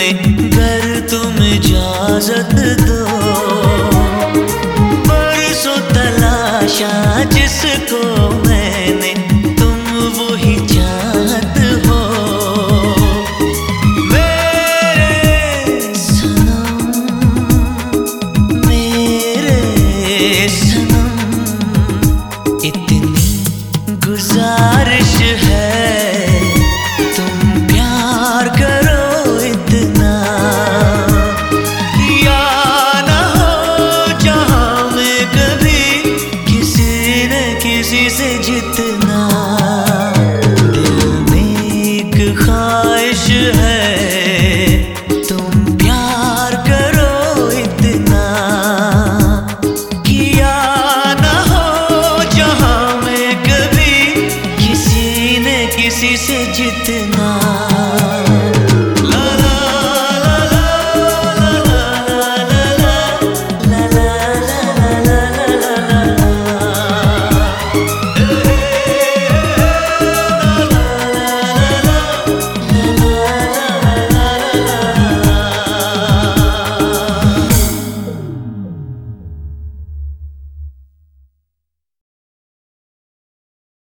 में घर तुम इजाज़त दो। किसी से जितना दिल में एक ख्वाहिश है, तुम प्यार करो इतना किया ना हो जहाँ में कभी किसी ने किसी से जितना